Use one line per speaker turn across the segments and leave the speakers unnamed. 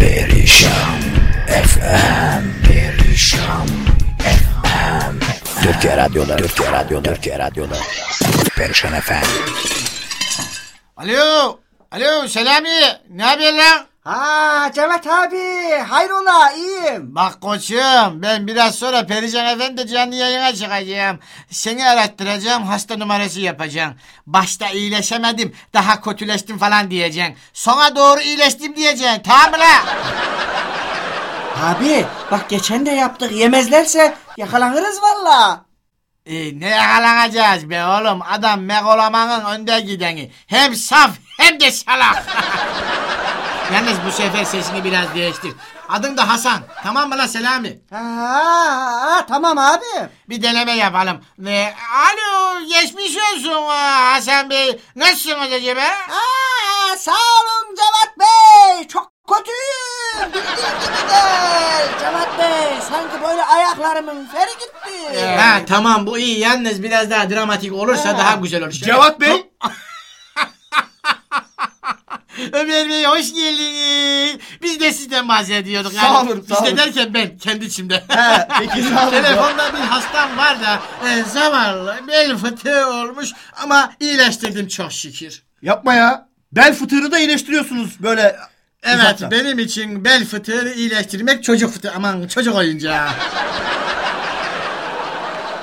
Perişan FM Perişan FM Türkiye Radyo'da Türkiye Radyo'da Türkiye Radyo'da Perişan FM
Alo. Alo Selami. Ne haber lan?
Ha Cevat abi hayrola iyiyim.
Bak koçum ben biraz sonra Perişan Efendi canlı yayına çıkacağım. Seni arattıracağım hasta numarası yapacağım. Başta iyileşemedim daha kötüleştim falan diyeceksin. Sona doğru iyileştim diyeceksin tamam mı?
Abi bak geçen de yaptık yemezlerse yakalanırız valla.
Ee, ne yakalanacağız be oğlum adam megalomanın önde gideni. Hem saf hem de salak. Yalnız bu sefer sesini biraz değiştir. Adın da Hasan tamam mı lan Selami?
Ha, ha, tamam abi.
Bir deneme yapalım. Ve alo geçmiş olsun aa, Hasan Bey. Nasılsınız acaba?
Aa, sağ olun Cevat Bey çok kötüyüm. Bildiğin gibi değil. Cevat Bey sanki böyle ayaklarımın feri gitti.
Ha tamam bu iyi. Yalnız biraz daha dramatik olursa
Ha.
daha güzel olur.
Cevat Bey.
Ömer Bey hoş geldiniz. Biz de sizden bahsediyorduk.
Sağ olun,
Biz
sağ
de
olun.
derken ben kendi içimde.
He, peki sağ olun.
Telefonda bir hastam var da e, zavallı bel fıtığı olmuş ama iyileştirdim çok şükür.
Yapma ya. Bel fıtığını da iyileştiriyorsunuz böyle.
Evet
uzaktan.
benim için bel fıtığını iyileştirmek çocuk fıtığı aman çocuk oyuncağı.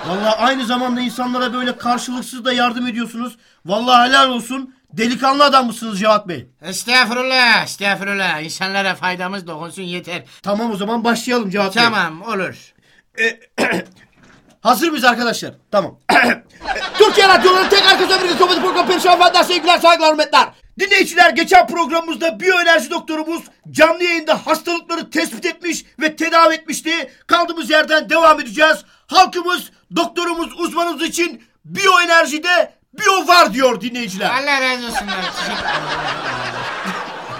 Vallahi aynı zamanda insanlara böyle karşılıksız da yardım ediyorsunuz. Vallahi helal olsun. Delikanlı adam mısınız Cevat Bey?
Estağfurullah estağfurullah insanlara faydamız dokunsun yeter.
Tamam o zaman başlayalım Cevat Bey.
Tamam olur.
Hazır mıyız arkadaşlar? Tamam. Türkiye Radyoları tek arkası ömrünün komedi programı Perişan Fender sevgiler saygılar hürmetler. Dinleyiciler geçen programımızda biyoenerji doktorumuz canlı yayında hastalıkları tespit etmiş ve tedavi etmişti. Kaldığımız yerden devam edeceğiz. Halkımız doktorumuz uzmanımız için biyoenerjide biyo var diyor dinleyiciler.
Allah razı olsun.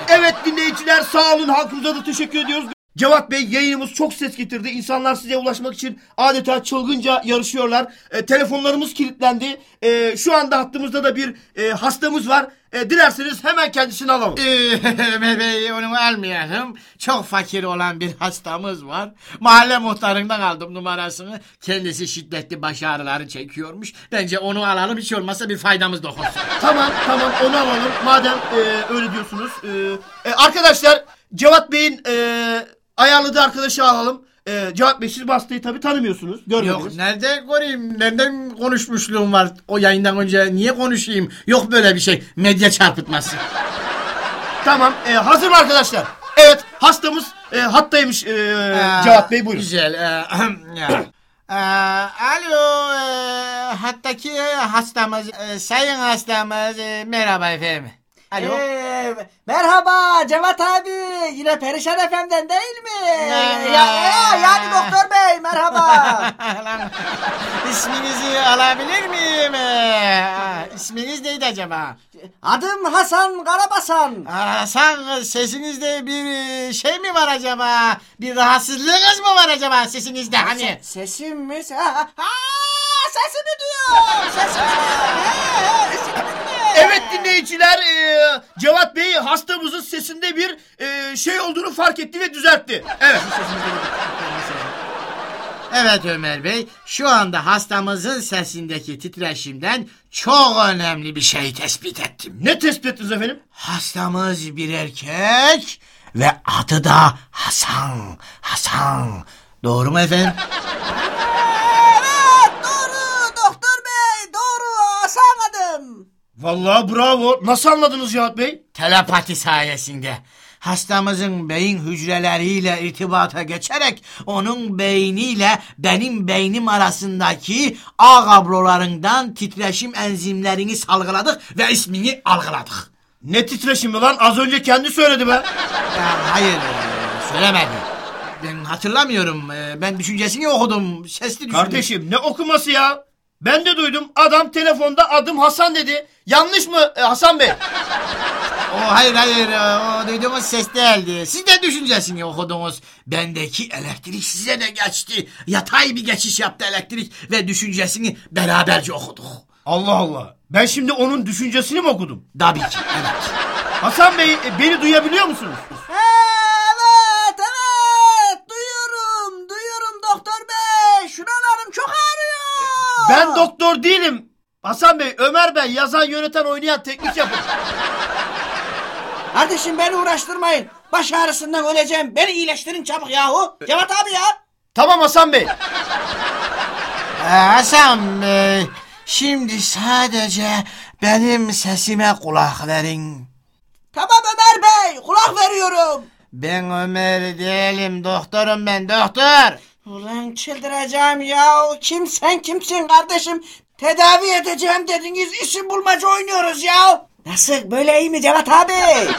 Evet dinleyiciler sağ olun halkımıza da teşekkür ediyoruz. Cevat Bey yayınımız çok ses getirdi. İnsanlar size ulaşmak için adeta çılgınca yarışıyorlar. E, telefonlarımız kilitlendi. E, şu anda hattımızda da bir e, hastamız var. E, dilerseniz hemen kendisini alalım.
Ee, Bey onu almayalım. Çok fakir olan bir hastamız var. Mahalle muhtarından aldım numarasını. Kendisi şiddetli baş ağrıları çekiyormuş. Bence onu alalım hiç olmazsa bir faydamız dokunsun.
Tamam tamam onu alalım. Madem e, öyle diyorsunuz. E, e, arkadaşlar Cevat Bey'in e, ayarladığı arkadaşı alalım. E, Cevat Bey siz bu hastayı tabii tanımıyorsunuz.
Yok
Görmediniz.
nerede göreyim? Nereden konuşmuşluğum var o yayından önce? Niye konuşayım? Yok böyle bir şey. Medya çarpıtması.
Tamam e, hazır mı arkadaşlar? Evet hastamız e, hattaymış e, Cevat Bey buyurun.
Güzel. Ee, ya. Ee, alo, e, hattaki hastamız, e, sayın hastamız, e, merhaba efendim. Alo.
Ee, merhaba Cevat abi yine Perişan Efem'den değil mi? Ya, ya, yani doktor bey merhaba.
Lan, İsminizi alabilir miyim? Ee, isminiz neydi acaba?
Adım Hasan Karabasan.
Hasan sesinizde bir e, şey mi var acaba? Bir rahatsızlığınız mı var acaba sesinizde hani?
Sesim mi? Ha, ha, sesimi diyor. Sesimi diyor. He, he, sesimi diyor.
Evet dinleyiciler e, Cevat Bey hastamızın sesinde bir e, şey olduğunu fark etti ve düzeltti. Evet.
Evet Ömer Bey, şu anda hastamızın sesindeki titreşimden çok önemli bir şey tespit ettim.
Ne tespit ettiniz efendim?
Hastamız bir erkek ve adı da Hasan. Hasan. Doğru mu efendim?
Evet doğru doktor bey doğru Hasan adım.
Vallahi bravo. Nasıl anladınız Cevat Bey?
Telepati sayesinde. Hastamızın beyin hücreleriyle irtibata geçerek onun beyniyle benim beynim arasındaki ağ kablolarından titreşim enzimlerini salgıladık ve ismini algıladık.
Ne titreşimi lan? Az önce kendi söyledi be.
Ya hayır e, söylemedi. Ben hatırlamıyorum. E, Ben düşüncesini okudum. Sesli düşündüm.
Kardeşim ne okuması ya? Ben de duydum. Adam telefonda adım Hasan dedi. Yanlış mı e, Hasan Bey?
O hayır hayır e, o duyduğumuz ses değildi. Siz de düşüncesini okudunuz. Bendeki elektrik size de geçti. Yatay bir geçiş yaptı elektrik ve düşüncesini beraberce okuduk.
Allah Allah. Ben şimdi onun düşüncesini mi okudum?
Tabii ki evet.
Hasan Bey e, beni duyabiliyor musunuz? Ben doktor değilim. Hasan Bey, Ömer Bey yazan, yöneten, oynayan teknik yapın.
Kardeşim beni uğraştırmayın. Baş ağrısından öleceğim. Beni iyileştirin çabuk yahu. Cevat abi ya.
Tamam Hasan Bey.
Ee, Hasan Bey, şimdi sadece benim sesime kulak verin.
Tamam Ömer Bey. Kulak veriyorum.
Ben Ömer değilim, doktorum ben, doktor.
Ulan çıldıracağım ya. Kim sen kimsin kardeşim? Tedavi edeceğim dediniz. İsim bulmaca oynuyoruz ya. Nasıl böyle iyi mi Cevat abi?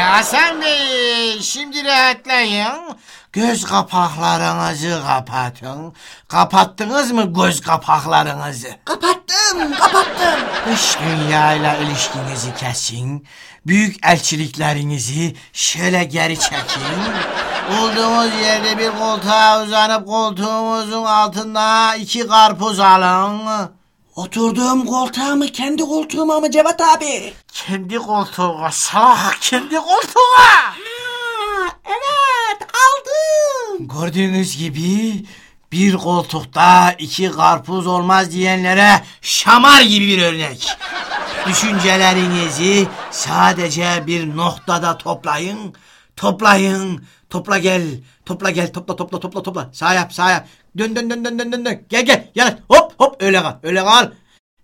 Hasan Bey, şimdi rahatlayın. Göz kapaklarınızı kapatın. Kapattınız mı göz kapaklarınızı?
kapattım kapattım.
Dış dünyayla ilişkinizi kesin. Büyük elçiliklerinizi şöyle geri çekin. Olduğunuz yerde bir koltuğa uzanıp koltuğumuzun altında iki karpuz alın.
Oturduğum koltuğa mı kendi koltuğuma mı Cevat abi?
Kendi koltuğuna salak kendi koltuğuna.
Ha, evet.
Gördüğünüz gibi bir koltukta iki karpuz olmaz diyenlere şamar gibi bir örnek. Düşüncelerinizi sadece bir noktada toplayın. Toplayın. Topla gel. Topla gel. Topla topla topla topla. Sağ yap sağ yap. Dön dön dön dön dön dön. dön. Gel gel. Yanaş. Hop hop öyle kal. Öyle kal.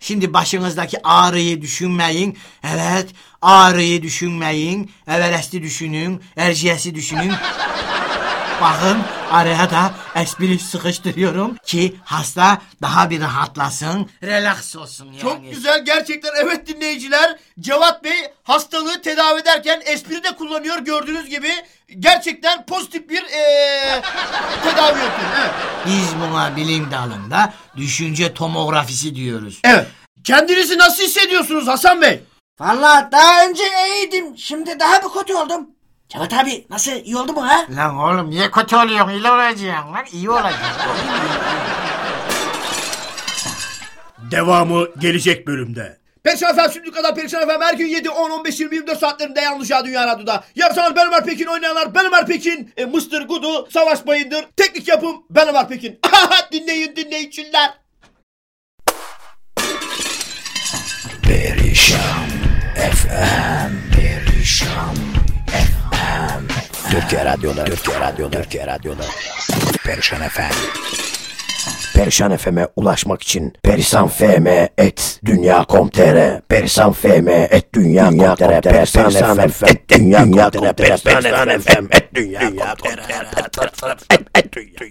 Şimdi başınızdaki ağrıyı düşünmeyin. Evet ağrıyı düşünmeyin. Everest'i düşünün. Erciyes'i düşünün. Bakın araya da espri sıkıştırıyorum ki hasta daha bir rahatlasın, relax olsun yani.
Çok güzel gerçekten evet dinleyiciler. Cevat Bey hastalığı tedavi ederken espri de kullanıyor gördüğünüz gibi. Gerçekten pozitif bir eee, tedavi yöntemi. Evet.
Biz buna bilim dalında düşünce tomografisi diyoruz.
evet. Kendinizi nasıl hissediyorsunuz Hasan Bey?
Vallahi daha önce iyiydim. Şimdi daha bir kötü oldum. Cevat abi nasıl iyi oldu mu ha?
Lan oğlum niye kötü oluyorsun? İyi olacaksın lan iyi olacaksın.
Devamı gelecek bölümde. Perşembe efendim şimdi kadar Perşembe efendim her gün 7, 10, 15, 20, 24 saatlerinde yanlış ya Dünya Radyo'da. Yapsanız ben Ömer Pekin oynayanlar ben Ömer Pekin, e, Mıstır Gudu, Savaş Bayındır, teknik yapım ben Ömer Pekin. dinleyin dinleyiciler.
Perişan FM Perişan FM Türkiye Radyo'da Türkiye Radyo'da Türkiye Radyo'da. Perişan FM Perişan FM'e ulaşmak için Perisan FM et dünya.com.tr Perisan FM et dünya.com.tr Perisan FM et dünya.com.tr Perisan FM et dünya.com.tr et dünya